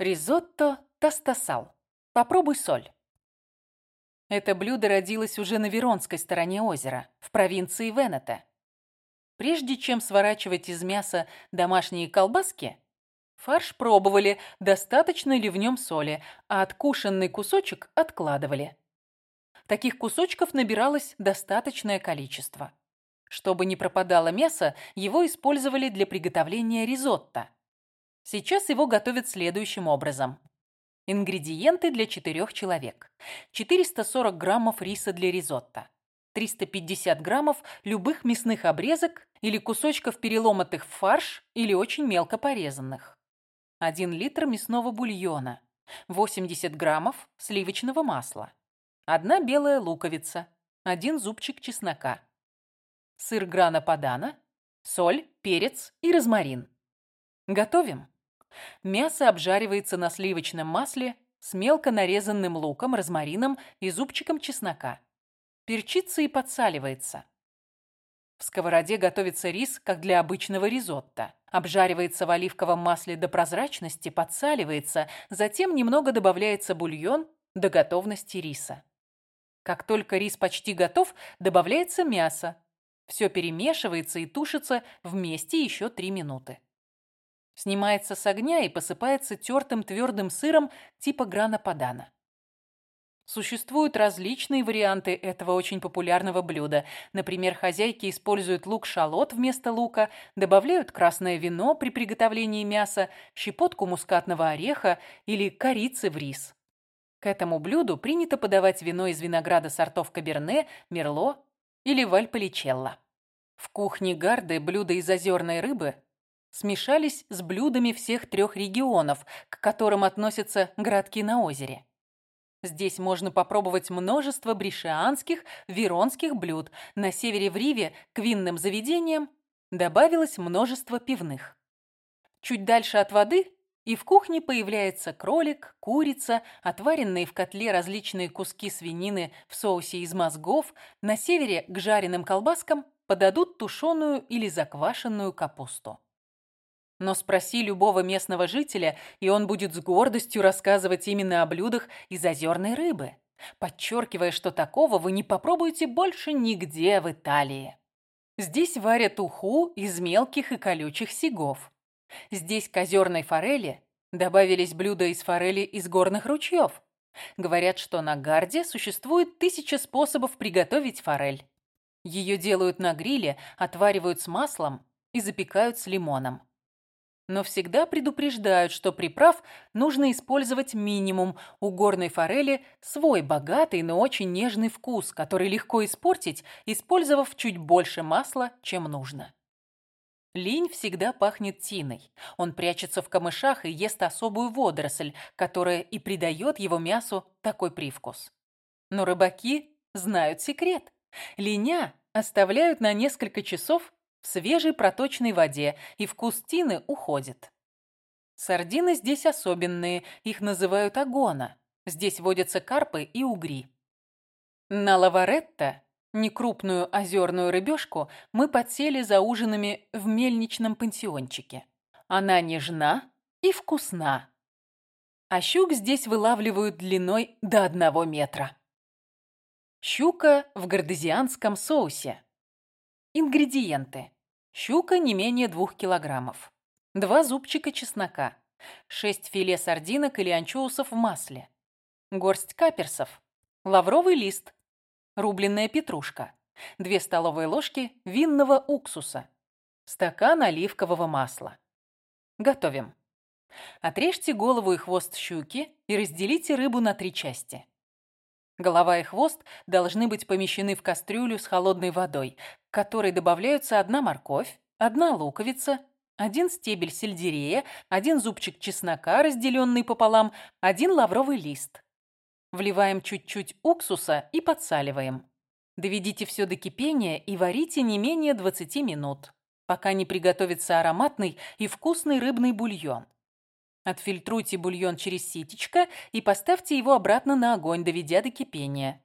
Ризотто тастасал. Попробуй соль. Это блюдо родилось уже на Веронской стороне озера, в провинции Венета. Прежде чем сворачивать из мяса домашние колбаски, фарш пробовали, достаточно ли в нем соли, а откушенный кусочек откладывали. Таких кусочков набиралось достаточное количество. Чтобы не пропадало мясо, его использовали для приготовления ризотто. Сейчас его готовят следующим образом. Ингредиенты для четырех человек. 440 граммов риса для ризотто. 350 граммов любых мясных обрезок или кусочков переломатых в фарш или очень мелко порезанных. 1 литр мясного бульона. 80 граммов сливочного масла. Одна белая луковица. Один зубчик чеснока. Сыр грана падана. Соль, перец и розмарин. Готовим. Мясо обжаривается на сливочном масле с мелко нарезанным луком, розмарином и зубчиком чеснока. Перчится и подсаливается. В сковороде готовится рис, как для обычного ризотто. Обжаривается в оливковом масле до прозрачности, подсаливается, затем немного добавляется бульон до готовности риса. Как только рис почти готов, добавляется мясо. Все перемешивается и тушится вместе еще 3 минуты. Снимается с огня и посыпается тертым твердым сыром типа грана падана. Существуют различные варианты этого очень популярного блюда. Например, хозяйки используют лук-шалот вместо лука, добавляют красное вино при приготовлении мяса, щепотку мускатного ореха или корицы в рис. К этому блюду принято подавать вино из винограда сортов Каберне, Мерло или Вальполичелло. В кухне Гарды блюда из озерной рыбы смешались с блюдами всех трех регионов, к которым относятся городки на озере. Здесь можно попробовать множество бришианских, веронских блюд. На севере в Риве к винным заведениям добавилось множество пивных. Чуть дальше от воды и в кухне появляется кролик, курица, отваренные в котле различные куски свинины в соусе из мозгов. На севере к жареным колбаскам подадут тушеную или заквашенную капусту. Но спроси любого местного жителя, и он будет с гордостью рассказывать именно о блюдах из озерной рыбы, подчеркивая, что такого вы не попробуете больше нигде в Италии. Здесь варят уху из мелких и колючих сигов. Здесь к озерной форели добавились блюда из форели из горных ручьев. Говорят, что на Гарде существует тысяча способов приготовить форель. Ее делают на гриле, отваривают с маслом и запекают с лимоном но всегда предупреждают, что приправ нужно использовать минимум. У горной форели свой богатый, но очень нежный вкус, который легко испортить, использовав чуть больше масла, чем нужно. Линь всегда пахнет тиной. Он прячется в камышах и ест особую водоросль, которая и придает его мясу такой привкус. Но рыбаки знают секрет. Линя оставляют на несколько часов в свежей проточной воде, и вкус тины уходит. Сардины здесь особенные, их называют агона. Здесь водятся карпы и угри. На лаваретто, некрупную озерную рыбешку, мы подсели за ужинами в мельничном пансиончике. Она нежна и вкусна. А щук здесь вылавливают длиной до одного метра. Щука в гардезианском соусе. Ингредиенты. Щука не менее 2 килограммов. 2 зубчика чеснока. 6 филе сардинок или анчоусов в масле. Горсть каперсов. Лавровый лист. Рубленная петрушка. 2 столовые ложки винного уксуса. Стакан оливкового масла. Готовим. Отрежьте голову и хвост щуки и разделите рыбу на три части. Голова и хвост должны быть помещены в кастрюлю с холодной водой, к которой добавляются одна морковь, одна луковица, один стебель сельдерея, один зубчик чеснока, разделенный пополам, один лавровый лист. Вливаем чуть-чуть уксуса и подсаливаем. Доведите все до кипения и варите не менее 20 минут, пока не приготовится ароматный и вкусный рыбный бульон. Отфильтруйте бульон через ситечко и поставьте его обратно на огонь, доведя до кипения.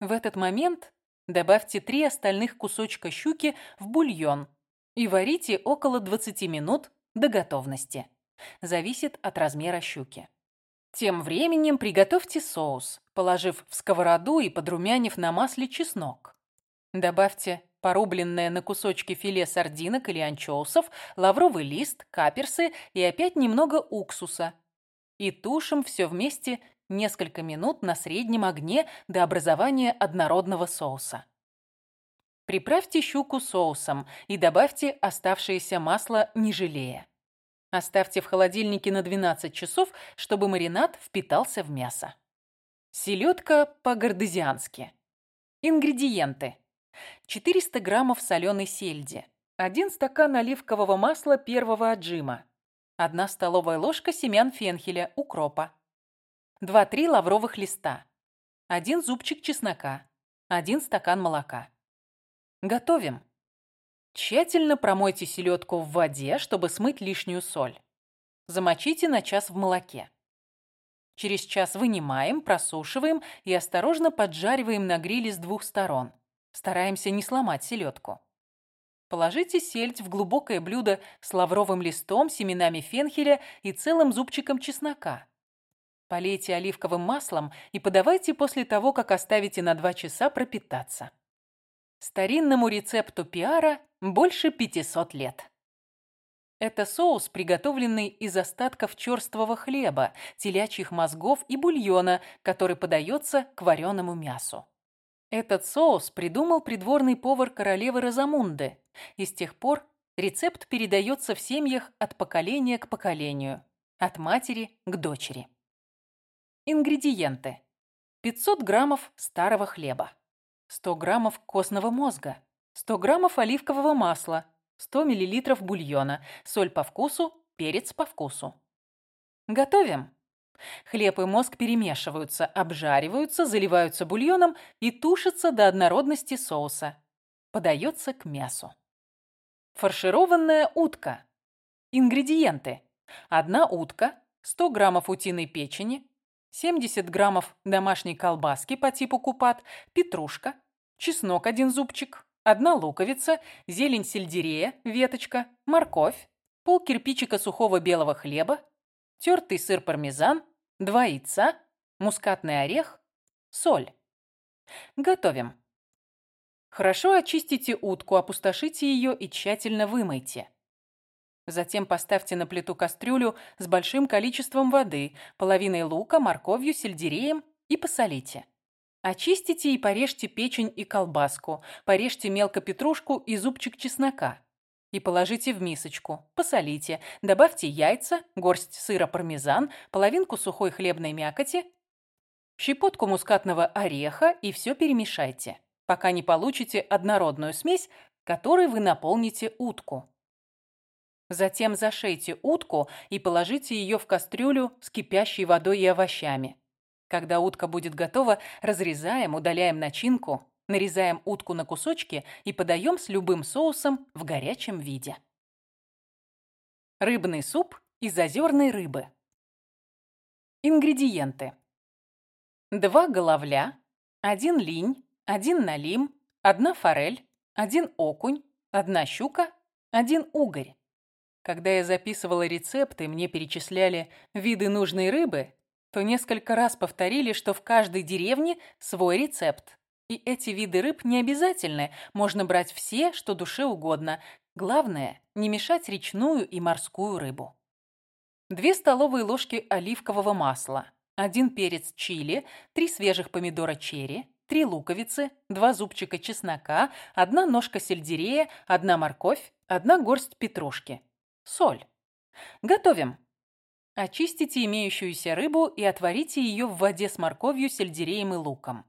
В этот момент добавьте три остальных кусочка щуки в бульон и варите около 20 минут до готовности. Зависит от размера щуки. Тем временем приготовьте соус, положив в сковороду и подрумянив на масле чеснок. Добавьте порубленное на кусочки филе сардинок или анчоусов, лавровый лист, каперсы и опять немного уксуса. И тушим все вместе несколько минут на среднем огне до образования однородного соуса. Приправьте щуку соусом и добавьте оставшееся масло, не жалея. Оставьте в холодильнике на 12 часов, чтобы маринад впитался в мясо. Селедка по-гардезиански. Ингредиенты. 400 граммов соленой сельди, 1 стакан оливкового масла первого отжима, 1 столовая ложка семян фенхеля, укропа, 2-3 лавровых листа, 1 зубчик чеснока, 1 стакан молока. Готовим. Тщательно промойте селедку в воде, чтобы смыть лишнюю соль. Замочите на час в молоке. Через час вынимаем, просушиваем и осторожно поджариваем на гриле с двух сторон. Стараемся не сломать селедку. Положите сельдь в глубокое блюдо с лавровым листом, семенами фенхеля и целым зубчиком чеснока. Полейте оливковым маслом и подавайте после того, как оставите на 2 часа пропитаться. Старинному рецепту пиара больше 500 лет. Это соус, приготовленный из остатков черствого хлеба, телячьих мозгов и бульона, который подается к вареному мясу. Этот соус придумал придворный повар королевы Розамунды, и с тех пор рецепт передается в семьях от поколения к поколению, от матери к дочери. Ингредиенты. 500 граммов старого хлеба, 100 граммов костного мозга, 100 граммов оливкового масла, 100 миллилитров бульона, соль по вкусу, перец по вкусу. Готовим. Хлеб и мозг перемешиваются, обжариваются, заливаются бульоном и тушатся до однородности соуса. Подается к мясу. Фаршированная утка. Ингредиенты. Одна утка, 100 граммов утиной печени, 70 граммов домашней колбаски по типу купат, петрушка, чеснок один зубчик, одна луковица, зелень сельдерея, веточка, морковь, пол кирпичика сухого белого хлеба, тертый сыр пармезан, два яйца, мускатный орех, соль. Готовим. Хорошо очистите утку, опустошите ее и тщательно вымойте. Затем поставьте на плиту кастрюлю с большим количеством воды, половиной лука, морковью, сельдереем и посолите. Очистите и порежьте печень и колбаску, порежьте мелко петрушку и зубчик чеснока и положите в мисочку. Посолите. Добавьте яйца, горсть сыра пармезан, половинку сухой хлебной мякоти, щепотку мускатного ореха и все перемешайте, пока не получите однородную смесь, которой вы наполните утку. Затем зашейте утку и положите ее в кастрюлю с кипящей водой и овощами. Когда утка будет готова, разрезаем, удаляем начинку, Нарезаем утку на кусочки и подаем с любым соусом в горячем виде. Рыбный суп из озерной рыбы. Ингредиенты. 2 головля, 1 линь, 1 налим, 1 форель, 1 окунь, 1 щука, 1 угорь. Когда я записывала рецепты, мне перечисляли виды нужной рыбы, то несколько раз повторили, что в каждой деревне свой рецепт. И эти виды рыб не обязательны, можно брать все, что душе угодно. Главное, не мешать речную и морскую рыбу. Две столовые ложки оливкового масла, один перец чили, три свежих помидора черри, три луковицы, два зубчика чеснока, одна ножка сельдерея, одна морковь, одна горсть петрушки. Соль. Готовим. Очистите имеющуюся рыбу и отварите ее в воде с морковью, сельдереем и луком.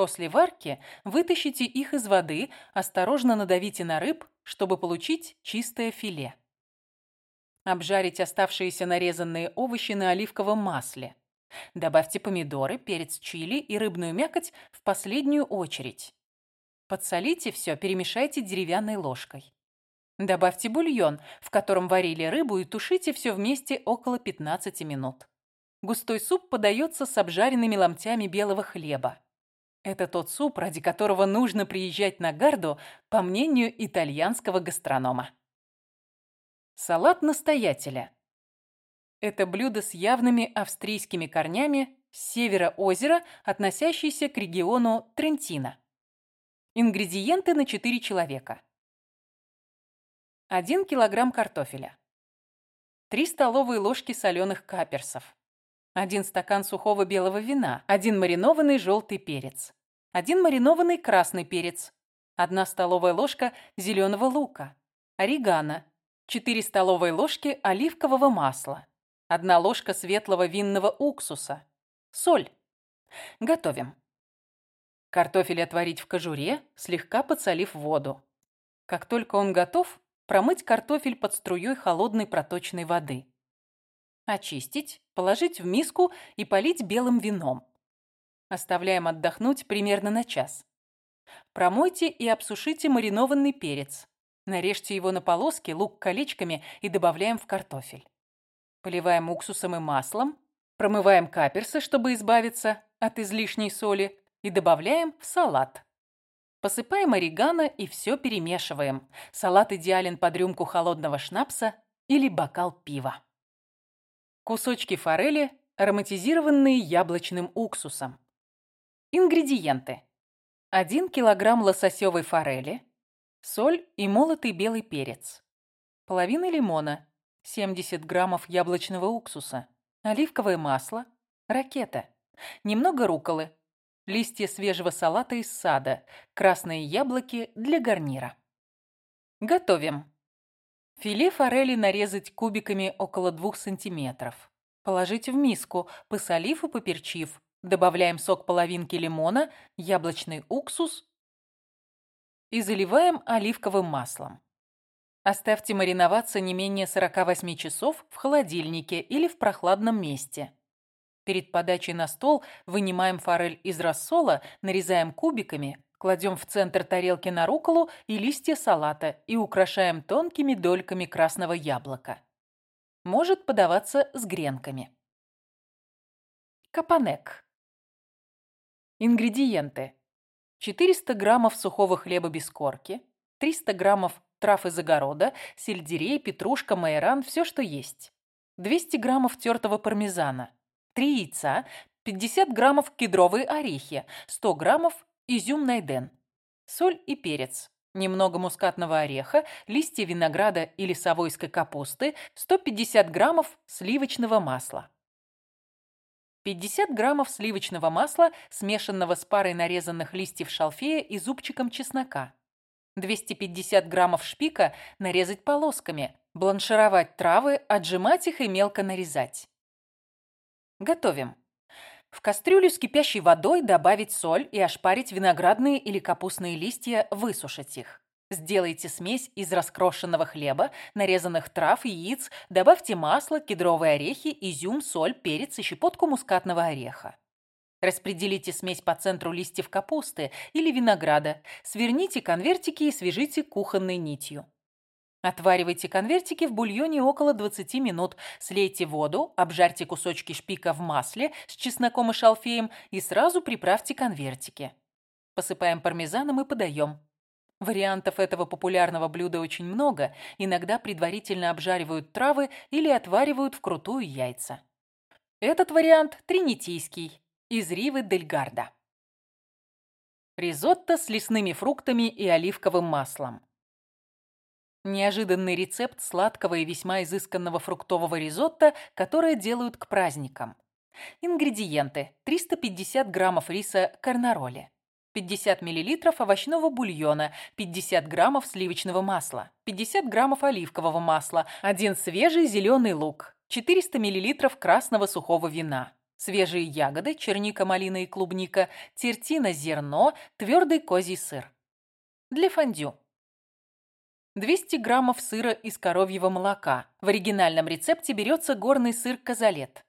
После варки вытащите их из воды, осторожно надавите на рыб, чтобы получить чистое филе. Обжарить оставшиеся нарезанные овощи на оливковом масле. Добавьте помидоры, перец чили и рыбную мякоть в последнюю очередь. Подсолите все, перемешайте деревянной ложкой. Добавьте бульон, в котором варили рыбу, и тушите все вместе около 15 минут. Густой суп подается с обжаренными ломтями белого хлеба. Это тот суп, ради которого нужно приезжать на Гарду, по мнению итальянского гастронома. Салат настоятеля. Это блюдо с явными австрийскими корнями с севера озера, относящееся к региону Трентино. Ингредиенты на 4 человека. 1 килограмм картофеля. 3 столовые ложки соленых каперсов. 1 стакан сухого белого вина. 1 маринованный желтый перец. 1 маринованный красный перец. 1 столовая ложка зеленого лука. Орегано. 4 столовые ложки оливкового масла. 1 ложка светлого винного уксуса. Соль. Готовим. Картофель отварить в кожуре, слегка подсолив воду. Как только он готов, промыть картофель под струей холодной проточной воды. Очистить, положить в миску и полить белым вином. Оставляем отдохнуть примерно на час. Промойте и обсушите маринованный перец. Нарежьте его на полоски, лук колечками и добавляем в картофель. Поливаем уксусом и маслом. Промываем каперсы, чтобы избавиться от излишней соли. И добавляем в салат. Посыпаем орегано и все перемешиваем. Салат идеален под рюмку холодного шнапса или бокал пива. Кусочки форели, ароматизированные яблочным уксусом. Ингредиенты. 1 килограмм лососевой форели, соль и молотый белый перец, половина лимона, 70 граммов яблочного уксуса, оливковое масло, ракета, немного руколы, листья свежего салата из сада, красные яблоки для гарнира. Готовим. Филе форели нарезать кубиками около 2 сантиметров. Положить в миску, посолив и поперчив. Добавляем сок половинки лимона, яблочный уксус и заливаем оливковым маслом. Оставьте мариноваться не менее 48 часов в холодильнике или в прохладном месте. Перед подачей на стол вынимаем форель из рассола, нарезаем кубиками, кладем в центр тарелки на руколу и листья салата и украшаем тонкими дольками красного яблока. Может подаваться с гренками. Капанек. Ингредиенты. 400 граммов сухого хлеба без корки, 300 граммов трав из огорода, сельдерей, петрушка, майоран, все, что есть. 200 граммов тертого пармезана, 3 яйца, 50 граммов кедровые орехи, 100 граммов изюм найден, соль и перец, немного мускатного ореха, листья винограда или совойской капусты, 150 граммов сливочного масла. 50 граммов сливочного масла, смешанного с парой нарезанных листьев шалфея и зубчиком чеснока. 250 граммов шпика нарезать полосками, бланшировать травы, отжимать их и мелко нарезать. Готовим. В кастрюлю с кипящей водой добавить соль и ошпарить виноградные или капустные листья, высушить их. Сделайте смесь из раскрошенного хлеба, нарезанных трав, яиц, добавьте масло, кедровые орехи, изюм, соль, перец и щепотку мускатного ореха. Распределите смесь по центру листьев капусты или винограда, сверните конвертики и свяжите кухонной нитью. Отваривайте конвертики в бульоне около 20 минут, слейте воду, обжарьте кусочки шпика в масле с чесноком и шалфеем и сразу приправьте конвертики. Посыпаем пармезаном и подаем. Вариантов этого популярного блюда очень много. Иногда предварительно обжаривают травы или отваривают вкрутую яйца. Этот вариант тринитийский, из Ривы дель Гарда. Ризотто с лесными фруктами и оливковым маслом. Неожиданный рецепт сладкого и весьма изысканного фруктового ризотто, которое делают к праздникам. Ингредиенты. 350 граммов риса карнароли. 50 мл овощного бульона, 50 граммов сливочного масла, 50 граммов оливкового масла, один свежий зеленый лук, 400 мл красного сухого вина, свежие ягоды, черника, малина и клубника, тертина, зерно, твердый козий сыр. Для фондю. 200 граммов сыра из коровьего молока. В оригинальном рецепте берется горный сыр казалет.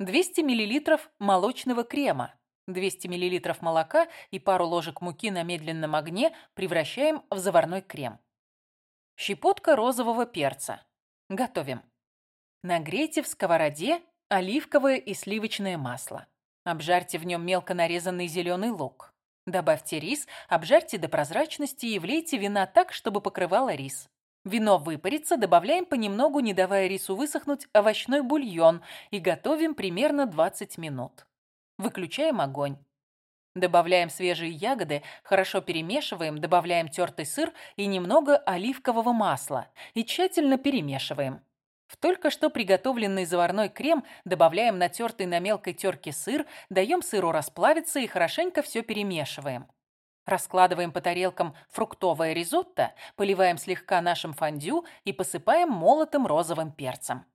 200 мл молочного крема. 200 мл молока и пару ложек муки на медленном огне превращаем в заварной крем. Щепотка розового перца. Готовим. Нагрейте в сковороде оливковое и сливочное масло. Обжарьте в нем мелко нарезанный зеленый лук. Добавьте рис, обжарьте до прозрачности и влейте вина так, чтобы покрывало рис. Вино выпарится, добавляем понемногу, не давая рису высохнуть, овощной бульон и готовим примерно 20 минут. Выключаем огонь. Добавляем свежие ягоды, хорошо перемешиваем, добавляем тертый сыр и немного оливкового масла и тщательно перемешиваем. В только что приготовленный заварной крем добавляем натертый на мелкой терке сыр, даем сыру расплавиться и хорошенько все перемешиваем. Раскладываем по тарелкам фруктовое ризотто, поливаем слегка нашим фондю и посыпаем молотым розовым перцем.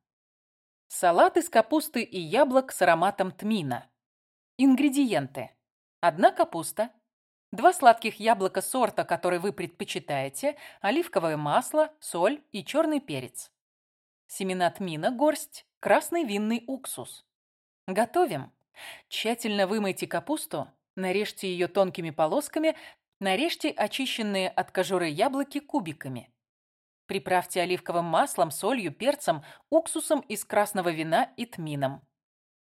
Салат из капусты и яблок с ароматом тмина. Ингредиенты. Одна капуста, два сладких яблока сорта, который вы предпочитаете, оливковое масло, соль и черный перец. Семена тмина горсть, красный винный уксус. Готовим. Тщательно вымойте капусту, нарежьте ее тонкими полосками, нарежьте очищенные от кожуры яблоки кубиками. Приправьте оливковым маслом, солью, перцем, уксусом из красного вина и тмином.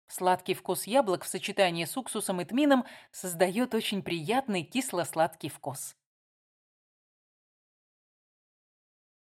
Сладкий вкус яблок в сочетании с уксусом и тмином создает очень приятный кисло-сладкий вкус.